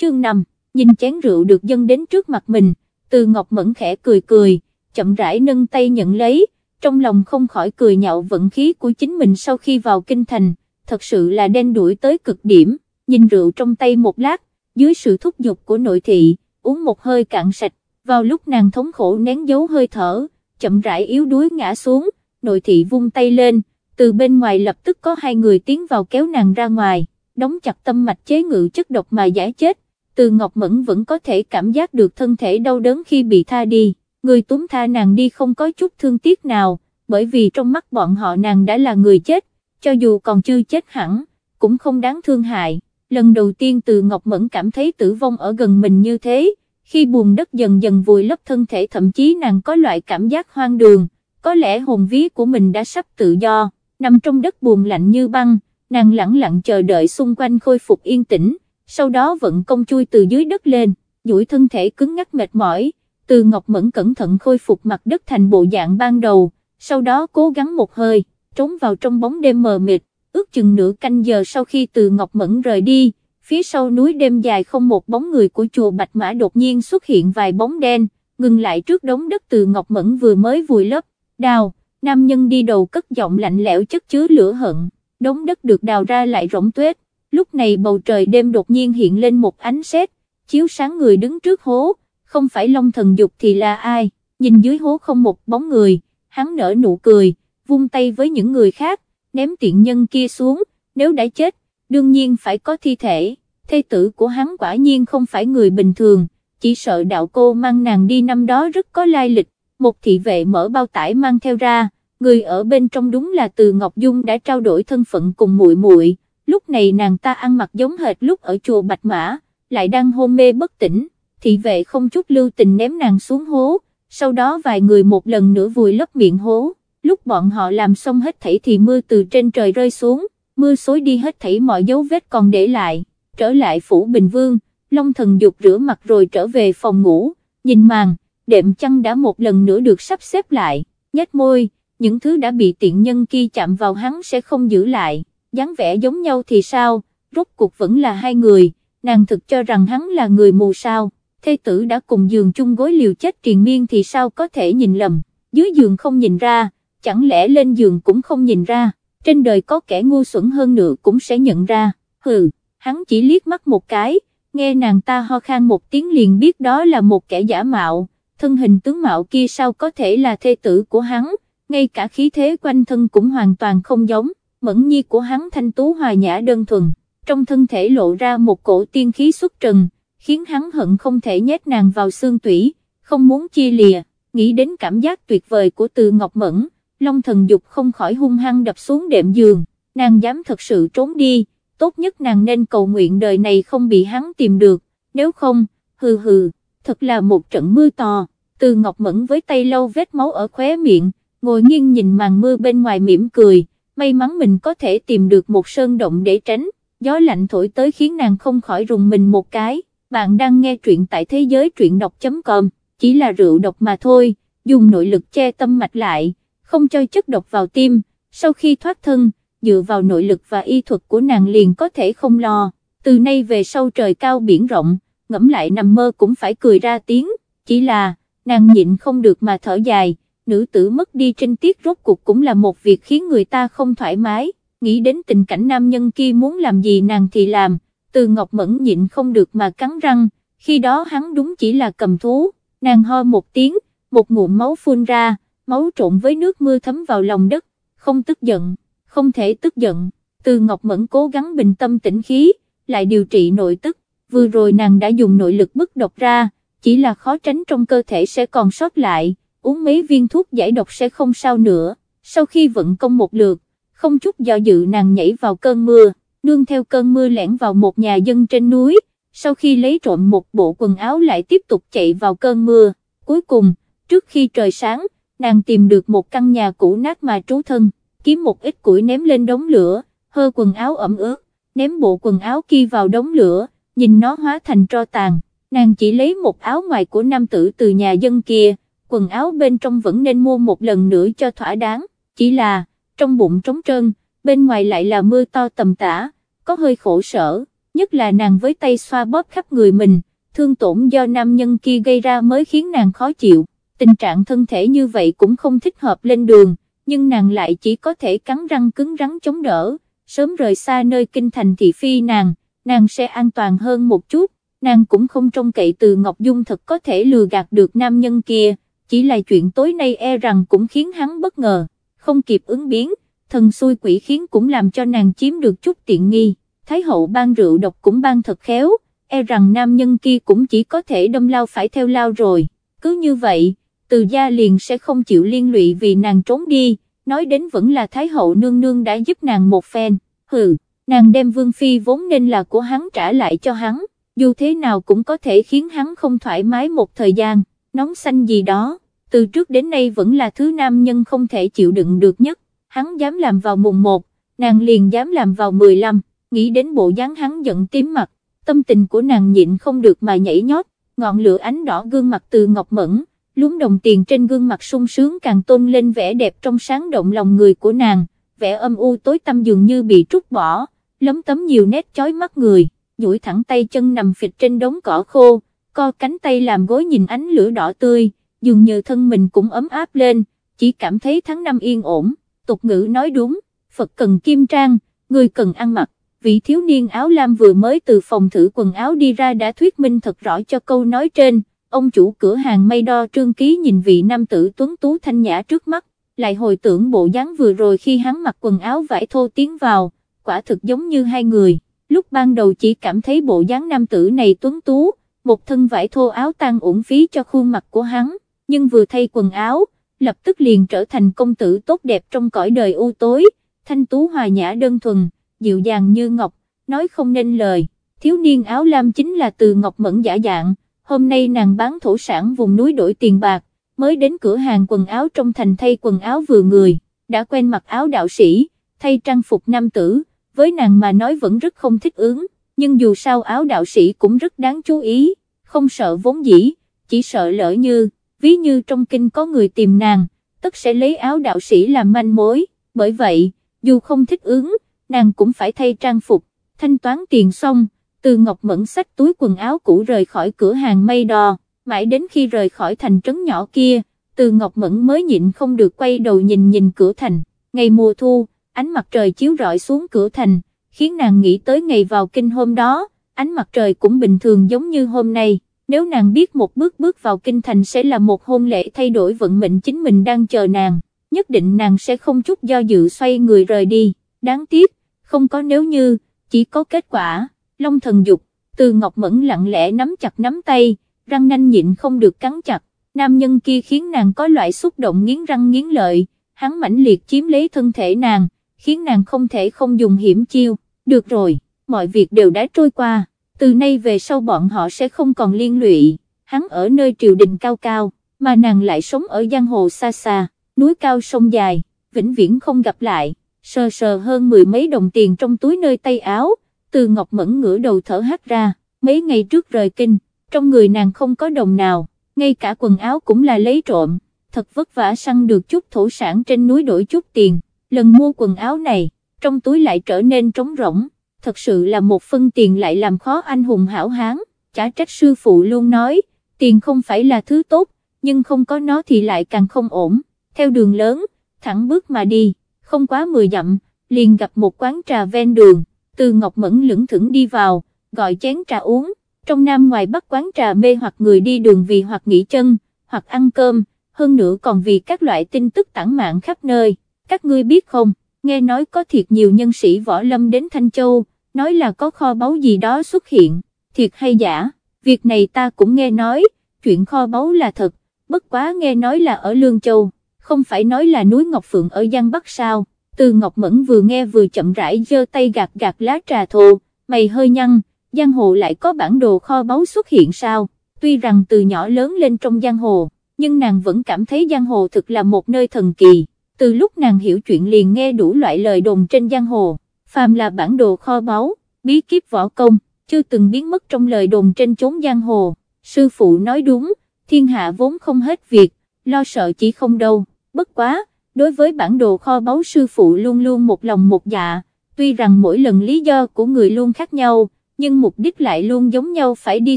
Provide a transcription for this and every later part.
chương 5, nhìn chén rượu được dâng đến trước mặt mình, từ Ngọc Mẫn khẽ cười cười, chậm rãi nâng tay nhận lấy, trong lòng không khỏi cười nhạo vận khí của chính mình sau khi vào kinh thành, thật sự là đen đuổi tới cực điểm, nhìn rượu trong tay một lát, dưới sự thúc giục của nội thị, uống một hơi cạn sạch, vào lúc nàng thống khổ nén giấu hơi thở, chậm rãi yếu đuối ngã xuống, nội thị vung tay lên, từ bên ngoài lập tức có hai người tiến vào kéo nàng ra ngoài, đóng chặt tâm mạch chế ngự chất độc mà giải chết, từ Ngọc Mẫn vẫn có thể cảm giác được thân thể đau đớn khi bị tha đi, người túm tha nàng đi không có chút thương tiếc nào, bởi vì trong mắt bọn họ nàng đã là người chết, cho dù còn chưa chết hẳn, cũng không đáng thương hại. Lần đầu tiên từ Ngọc Mẫn cảm thấy tử vong ở gần mình như thế, khi buồn đất dần dần vùi lấp thân thể thậm chí nàng có loại cảm giác hoang đường, có lẽ hồn ví của mình đã sắp tự do, nằm trong đất buồn lạnh như băng, nàng lặng lặng chờ đợi xung quanh khôi phục yên tĩnh, sau đó vận công chui từ dưới đất lên, duỗi thân thể cứng ngắc mệt mỏi, từ Ngọc Mẫn cẩn thận khôi phục mặt đất thành bộ dạng ban đầu, sau đó cố gắng một hơi, trốn vào trong bóng đêm mờ mịt, ước chừng nửa canh giờ sau khi từ Ngọc Mẫn rời đi, phía sau núi đêm dài không một bóng người của chùa Bạch Mã đột nhiên xuất hiện vài bóng đen, ngừng lại trước đống đất từ Ngọc Mẫn vừa mới vùi lấp, đào, nam nhân đi đầu cất giọng lạnh lẽo chất chứa lửa hận, đống đất được đào ra lại rỗng tuếch, lúc này bầu trời đêm đột nhiên hiện lên một ánh sét, chiếu sáng người đứng trước hố, không phải Long Thần Dục thì là ai, nhìn dưới hố không một bóng người, hắn nở nụ cười, vung tay với những người khác, ném tiện nhân kia xuống, nếu đã chết, đương nhiên phải có thi thể, thê tử của hắn quả nhiên không phải người bình thường, chỉ sợ đạo cô mang nàng đi năm đó rất có lai lịch, một thị vệ mở bao tải mang theo ra, người ở bên trong đúng là từ Ngọc Dung đã trao đổi thân phận cùng muội muội lúc này nàng ta ăn mặc giống hệt lúc ở chùa Bạch Mã, lại đang hôn mê bất tỉnh, thị vệ không chút lưu tình ném nàng xuống hố, sau đó vài người một lần nữa vùi lấp miệng hố, lúc bọn họ làm xong hết thảy thì mưa từ trên trời rơi xuống, mưa xối đi hết thảy mọi dấu vết còn để lại, trở lại phủ Bình Vương, Long thần dục rửa mặt rồi trở về phòng ngủ, nhìn màn, đệm chăn đã một lần nữa được sắp xếp lại, nhếch môi, những thứ đã bị tiện nhân kia chạm vào hắn sẽ không giữ lại, dáng vẻ giống nhau thì sao, rốt cuộc vẫn là hai người, nàng thực cho rằng hắn là người mù sao, thê tử đã cùng giường chung gối liều chết triền miên thì sao có thể nhìn lầm, dưới giường không nhìn ra, chẳng lẽ lên giường cũng không nhìn ra, trên đời có kẻ ngu xuẩn hơn nữa cũng sẽ nhận ra, hừ, hắn chỉ liếc mắt một cái, nghe nàng ta ho khan một tiếng liền biết đó là một kẻ giả mạo, thân hình tướng mạo kia sao có thể là thê tử của hắn, ngay cả khí thế quanh thân cũng hoàn toàn không giống, mẫn nhi của hắn thanh tú hòa nhã đơn thuần, trong thân thể lộ ra một cổ tiên khí xuất trần, khiến hắn hận không thể nhét nàng vào xương tủy, không muốn chia lìa, nghĩ đến cảm giác tuyệt vời của từ Ngọc Mẫn, Long thần dục không khỏi hung hăng đập xuống đệm giường, nàng dám thật sự trốn đi, tốt nhất nàng nên cầu nguyện đời này không bị hắn tìm được, nếu không, hừ hừ, thật là một trận mưa to, từ Ngọc Mẫn với tay lâu vết máu ở khóe miệng, ngồi nghiêng nhìn màn mưa bên ngoài mỉm cười, may mắn mình có thể tìm được một sơn động để tránh, gió lạnh thổi tới khiến nàng không khỏi rùng mình một cái, bạn đang nghe truyện tại thế giới truyện đọc.com, chỉ là rượu độc mà thôi, dùng nội lực che tâm mạch lại, không cho chất độc vào tim, sau khi thoát thân, dựa vào nội lực và y thuật của nàng liền có thể không lo, từ nay về sau trời cao biển rộng, ngẫm lại nằm mơ cũng phải cười ra tiếng, chỉ là, nàng nhịn không được mà thở dài nữ tử mất đi trinh tiết rốt cuộc cũng là một việc khiến người ta không thoải mái, nghĩ đến tình cảnh nam nhân kia muốn làm gì nàng thì làm, từ Ngọc Mẫn nhịn không được mà cắn răng, khi đó hắn đúng chỉ là cầm thú, nàng ho một tiếng, một ngụm máu phun ra, máu trộn với nước mưa thấm vào lòng đất, không tức giận, không thể tức giận, từ Ngọc Mẫn cố gắng bình tâm tĩnh khí, lại điều trị nội tức, vừa rồi nàng đã dùng nội lực bức độc ra, chỉ là khó tránh trong cơ thể sẽ còn sót lại uống mấy viên thuốc giải độc sẽ không sao nữa, sau khi vận công một lượt, không chút do dự nàng nhảy vào cơn mưa, nương theo cơn mưa lẻn vào một nhà dân trên núi, sau khi lấy trộm một bộ quần áo lại tiếp tục chạy vào cơn mưa, cuối cùng, trước khi trời sáng, nàng tìm được một căn nhà cũ nát mà trú thân, kiếm một ít củi ném lên đống lửa, hơ quần áo ẩm ướt, ném bộ quần áo kia vào đống lửa, nhìn nó hóa thành tro tàn, nàng chỉ lấy một áo ngoài của nam tử từ nhà dân kia, quần áo bên trong vẫn nên mua một lần nữa cho thỏa đáng, chỉ là, trong bụng trống trơn, bên ngoài lại là mưa to tầm tã, có hơi khổ sở, nhất là nàng với tay xoa bóp khắp người mình, thương tổn do nam nhân kia gây ra mới khiến nàng khó chịu, tình trạng thân thể như vậy cũng không thích hợp lên đường, nhưng nàng lại chỉ có thể cắn răng cứng rắn chống đỡ, sớm rời xa nơi kinh thành thị phi nàng, nàng sẽ an toàn hơn một chút, nàng cũng không trông cậy từ Ngọc Dung thật có thể lừa gạt được nam nhân kia, chỉ là chuyện tối nay e rằng cũng khiến hắn bất ngờ, không kịp ứng biến, thần xui quỷ khiến cũng làm cho nàng chiếm được chút tiện nghi, Thái hậu ban rượu độc cũng ban thật khéo, e rằng nam nhân kia cũng chỉ có thể đâm lao phải theo lao rồi, cứ như vậy, từ gia liền sẽ không chịu liên lụy vì nàng trốn đi, nói đến vẫn là Thái hậu nương nương đã giúp nàng một phen, hừ, nàng đem vương phi vốn nên là của hắn trả lại cho hắn, dù thế nào cũng có thể khiến hắn không thoải mái một thời gian, nóng xanh gì đó, từ trước đến nay vẫn là thứ nam nhân không thể chịu đựng được nhất, hắn dám làm vào mùng 1, nàng liền dám làm vào 15, nghĩ đến bộ dáng hắn giận tím mặt, tâm tình của nàng nhịn không được mà nhảy nhót, ngọn lửa ánh đỏ gương mặt từ ngọc mẫn, lúm đồng tiền trên gương mặt sung sướng càng tôn lên vẻ đẹp trong sáng động lòng người của nàng, vẻ âm u tối tăm dường như bị trút bỏ, lấm tấm nhiều nét chói mắt người, duỗi thẳng tay chân nằm phịch trên đống cỏ khô, co cánh tay làm gối nhìn ánh lửa đỏ tươi, dường như thân mình cũng ấm áp lên, chỉ cảm thấy tháng năm yên ổn, tục ngữ nói đúng, Phật cần kim trang, người cần ăn mặc, vị thiếu niên áo lam vừa mới từ phòng thử quần áo đi ra đã thuyết minh thật rõ cho câu nói trên, ông chủ cửa hàng mây đo trương ký nhìn vị nam tử tuấn tú thanh nhã trước mắt, lại hồi tưởng bộ dáng vừa rồi khi hắn mặc quần áo vải thô tiến vào, quả thực giống như hai người, lúc ban đầu chỉ cảm thấy bộ dáng nam tử này tuấn tú, một thân vải thô áo tan uổng phí cho khuôn mặt của hắn, nhưng vừa thay quần áo, lập tức liền trở thành công tử tốt đẹp trong cõi đời u tối, thanh tú hòa nhã đơn thuần, dịu dàng như ngọc, nói không nên lời, thiếu niên áo lam chính là từ ngọc mẫn giả dạng, hôm nay nàng bán thổ sản vùng núi đổi tiền bạc, mới đến cửa hàng quần áo trong thành thay quần áo vừa người, đã quen mặc áo đạo sĩ, thay trang phục nam tử, với nàng mà nói vẫn rất không thích ứng, nhưng dù sao áo đạo sĩ cũng rất đáng chú ý, không sợ vốn dĩ, chỉ sợ lỡ như, ví như trong kinh có người tìm nàng, tất sẽ lấy áo đạo sĩ làm manh mối, bởi vậy, dù không thích ứng, nàng cũng phải thay trang phục, thanh toán tiền xong, từ Ngọc Mẫn xách túi quần áo cũ rời khỏi cửa hàng mây đò, mãi đến khi rời khỏi thành trấn nhỏ kia, từ Ngọc Mẫn mới nhịn không được quay đầu nhìn nhìn cửa thành, ngày mùa thu, ánh mặt trời chiếu rọi xuống cửa thành, khiến nàng nghĩ tới ngày vào kinh hôm đó, ánh mặt trời cũng bình thường giống như hôm nay, nếu nàng biết một bước bước vào kinh thành sẽ là một hôn lễ thay đổi vận mệnh chính mình đang chờ nàng, nhất định nàng sẽ không chút do dự xoay người rời đi, đáng tiếc, không có nếu như, chỉ có kết quả, long thần dục, từ ngọc mẫn lặng lẽ nắm chặt nắm tay, răng nanh nhịn không được cắn chặt, nam nhân kia khiến nàng có loại xúc động nghiến răng nghiến lợi, hắn mãnh liệt chiếm lấy thân thể nàng, khiến nàng không thể không dùng hiểm chiêu, được rồi, mọi việc đều đã trôi qua, từ nay về sau bọn họ sẽ không còn liên lụy, hắn ở nơi triều đình cao cao, mà nàng lại sống ở giang hồ xa xa, núi cao sông dài, vĩnh viễn không gặp lại, sờ sờ hơn mười mấy đồng tiền trong túi nơi tay áo, từ ngọc mẫn ngửa đầu thở hắt ra, mấy ngày trước rời kinh, trong người nàng không có đồng nào, ngay cả quần áo cũng là lấy trộm, thật vất vả săn được chút thổ sản trên núi đổi chút tiền, lần mua quần áo này, trong túi lại trở nên trống rỗng, thật sự là một phân tiền lại làm khó anh hùng hảo hán, chả trách sư phụ luôn nói, tiền không phải là thứ tốt, nhưng không có nó thì lại càng không ổn, theo đường lớn, thẳng bước mà đi, không quá 10 dặm, liền gặp một quán trà ven đường, từ Ngọc Mẫn lững thững đi vào, gọi chén trà uống, trong nam ngoài bắc quán trà mê hoặc người đi đường vì hoặc nghỉ chân, hoặc ăn cơm, hơn nữa còn vì các loại tin tức tản mạng khắp nơi, các ngươi biết không, nghe nói có thiệt nhiều nhân sĩ võ lâm đến Thanh Châu, nói là có kho báu gì đó xuất hiện, thiệt hay giả, việc này ta cũng nghe nói, chuyện kho báu là thật, bất quá nghe nói là ở Lương Châu, không phải nói là núi Ngọc Phượng ở Giang Bắc sao, từ Ngọc Mẫn vừa nghe vừa chậm rãi giơ tay gạt gạt lá trà thô, mày hơi nhăn, giang hồ lại có bản đồ kho báu xuất hiện sao, tuy rằng từ nhỏ lớn lên trong giang hồ, nhưng nàng vẫn cảm thấy giang hồ thực là một nơi thần kỳ, từ lúc nàng hiểu chuyện liền nghe đủ loại lời đồn trên giang hồ, phàm là bản đồ kho báu, bí kíp võ công, chưa từng biến mất trong lời đồn trên chốn giang hồ, sư phụ nói đúng, thiên hạ vốn không hết việc, lo sợ chỉ không đâu, bất quá, đối với bản đồ kho báu sư phụ luôn luôn một lòng một dạ, tuy rằng mỗi lần lý do của người luôn khác nhau, nhưng mục đích lại luôn giống nhau phải đi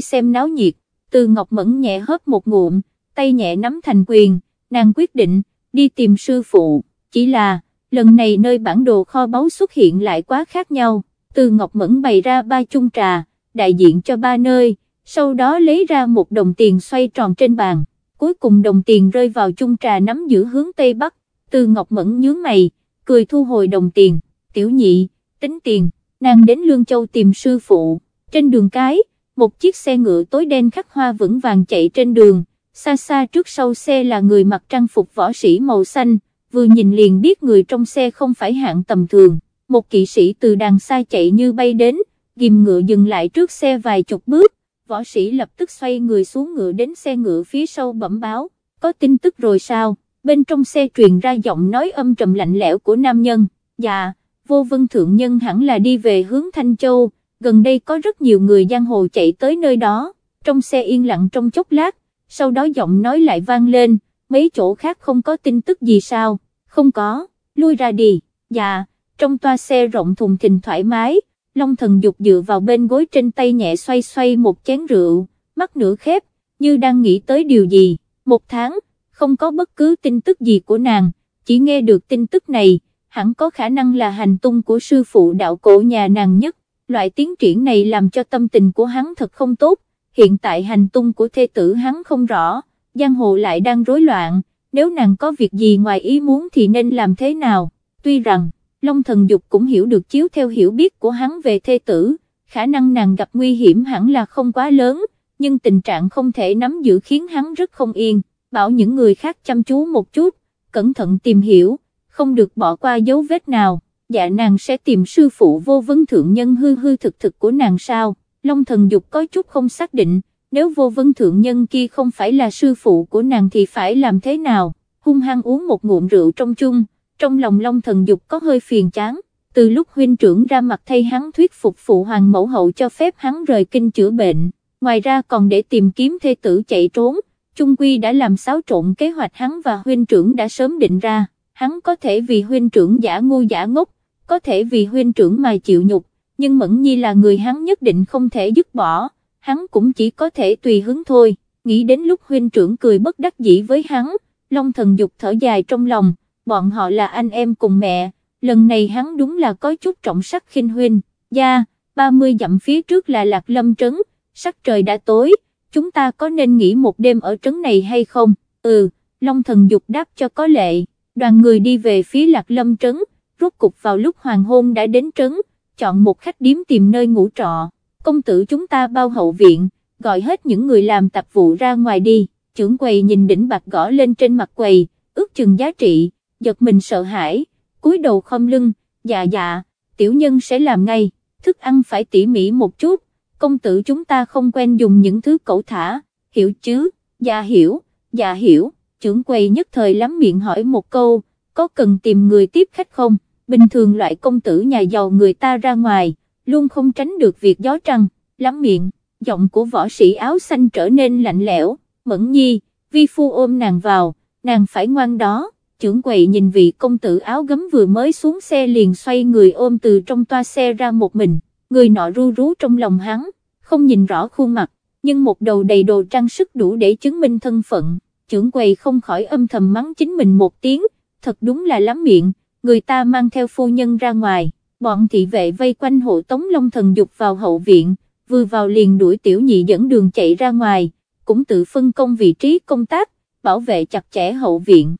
xem náo nhiệt, từ Ngọc Mẫn nhẹ hớp một ngụm, tay nhẹ nắm thành quyền, nàng quyết định, đi tìm sư phụ, chỉ là, lần này nơi bản đồ kho báu xuất hiện lại quá khác nhau, từ Ngọc Mẫn bày ra ba chung trà, đại diện cho ba nơi, sau đó lấy ra một đồng tiền xoay tròn trên bàn, cuối cùng đồng tiền rơi vào chung trà nắm giữ hướng Tây Bắc, từ Ngọc Mẫn nhướng mày, cười thu hồi đồng tiền, tiểu nhị, tính tiền, nàng đến Lương Châu tìm sư phụ, trên đường cái, một chiếc xe ngựa tối đen khắc hoa vững vàng chạy trên đường, xa xa trước sau xe là người mặc trang phục võ sĩ màu xanh, vừa nhìn liền biết người trong xe không phải hạng tầm thường, một kỵ sĩ từ đằng xa chạy như bay đến, ghim ngựa dừng lại trước xe vài chục bước, võ sĩ lập tức xoay người xuống ngựa đến xe ngựa phía sau bẩm báo, có tin tức rồi sao, bên trong xe truyền ra giọng nói âm trầm lạnh lẽo của nam nhân, dạ, vô vân thượng nhân hẳn là đi về hướng Thanh Châu, gần đây có rất nhiều người giang hồ chạy tới nơi đó, trong xe yên lặng trong chốc lát, sau đó giọng nói lại vang lên, mấy chỗ khác không có tin tức gì sao, không có, lui ra đi, dạ, trong toa xe rộng thùng thình thoải mái, Long thần dục dựa vào bên gối trên tay nhẹ xoay xoay một chén rượu, mắt nửa khép, như đang nghĩ tới điều gì, một tháng, không có bất cứ tin tức gì của nàng, chỉ nghe được tin tức này, hẳn có khả năng là hành tung của sư phụ đạo cổ nhà nàng nhất, loại tiến triển này làm cho tâm tình của hắn thật không tốt, hiện tại hành tung của thê tử hắn không rõ, giang hồ lại đang rối loạn, nếu nàng có việc gì ngoài ý muốn thì nên làm thế nào, tuy rằng, Long thần dục cũng hiểu được chiếu theo hiểu biết của hắn về thê tử, khả năng nàng gặp nguy hiểm hẳn là không quá lớn, nhưng tình trạng không thể nắm giữ khiến hắn rất không yên, bảo những người khác chăm chú một chút, cẩn thận tìm hiểu, không được bỏ qua dấu vết nào, dạ nàng sẽ tìm sư phụ vô vấn thượng nhân hư hư thực thực của nàng sao, Long thần dục có chút không xác định, nếu vô vân thượng nhân kia không phải là sư phụ của nàng thì phải làm thế nào, hung hăng uống một ngụm rượu trong chung trong lòng Long thần dục có hơi phiền chán, từ lúc huynh trưởng ra mặt thay hắn thuyết phục phụ hoàng mẫu hậu cho phép hắn rời kinh chữa bệnh, ngoài ra còn để tìm kiếm thê tử chạy trốn, Trung Quy đã làm xáo trộn kế hoạch hắn và huynh trưởng đã sớm định ra, hắn có thể vì huynh trưởng giả ngu giả ngốc, có thể vì huynh trưởng mà chịu nhục, nhưng Mẫn Nhi là người hắn nhất định không thể dứt bỏ, hắn cũng chỉ có thể tùy hứng thôi, nghĩ đến lúc huynh trưởng cười bất đắc dĩ với hắn, Long thần dục thở dài trong lòng, bọn họ là anh em cùng mẹ, lần này hắn đúng là có chút trọng sắc khinh huynh, gia, 30 dặm phía trước là Lạc Lâm Trấn, sắc trời đã tối, chúng ta có nên nghỉ một đêm ở trấn này hay không, ừ, Long thần dục đáp cho có lệ, đoàn người đi về phía Lạc Lâm Trấn, rốt cục vào lúc hoàng hôn đã đến trấn, chọn một khách điếm tìm nơi ngủ trọ, công tử chúng ta bao hậu viện, gọi hết những người làm tạp vụ ra ngoài đi, trưởng quầy nhìn đỉnh bạc gõ lên trên mặt quầy, ước chừng giá trị, giật mình sợ hãi, cúi đầu khom lưng, dạ dạ, tiểu nhân sẽ làm ngay, thức ăn phải tỉ mỉ một chút, công tử chúng ta không quen dùng những thứ cẩu thả, hiểu chứ, dạ hiểu, dạ hiểu, trưởng quầy nhất thời lắm miệng hỏi một câu, có cần tìm người tiếp khách không, bình thường loại công tử nhà giàu người ta ra ngoài, luôn không tránh được việc gió trăng, lắm miệng, giọng của võ sĩ áo xanh trở nên lạnh lẽo, mẫn nhi, vi phu ôm nàng vào, nàng phải ngoan đó. Trưởng quầy nhìn vị công tử áo gấm vừa mới xuống xe liền xoay người ôm từ trong toa xe ra một mình, người nọ ru rú trong lòng hắn, không nhìn rõ khuôn mặt, nhưng một đầu đầy đồ trang sức đủ để chứng minh thân phận, trưởng quầy không khỏi âm thầm mắng chính mình một tiếng, thật đúng là lắm miệng, người ta mang theo phu nhân ra ngoài, bọn thị vệ vây quanh hộ tống long thần dục vào hậu viện, vừa vào liền đuổi tiểu nhị dẫn đường chạy ra ngoài, cũng tự phân công vị trí công tác, bảo vệ chặt chẽ hậu viện.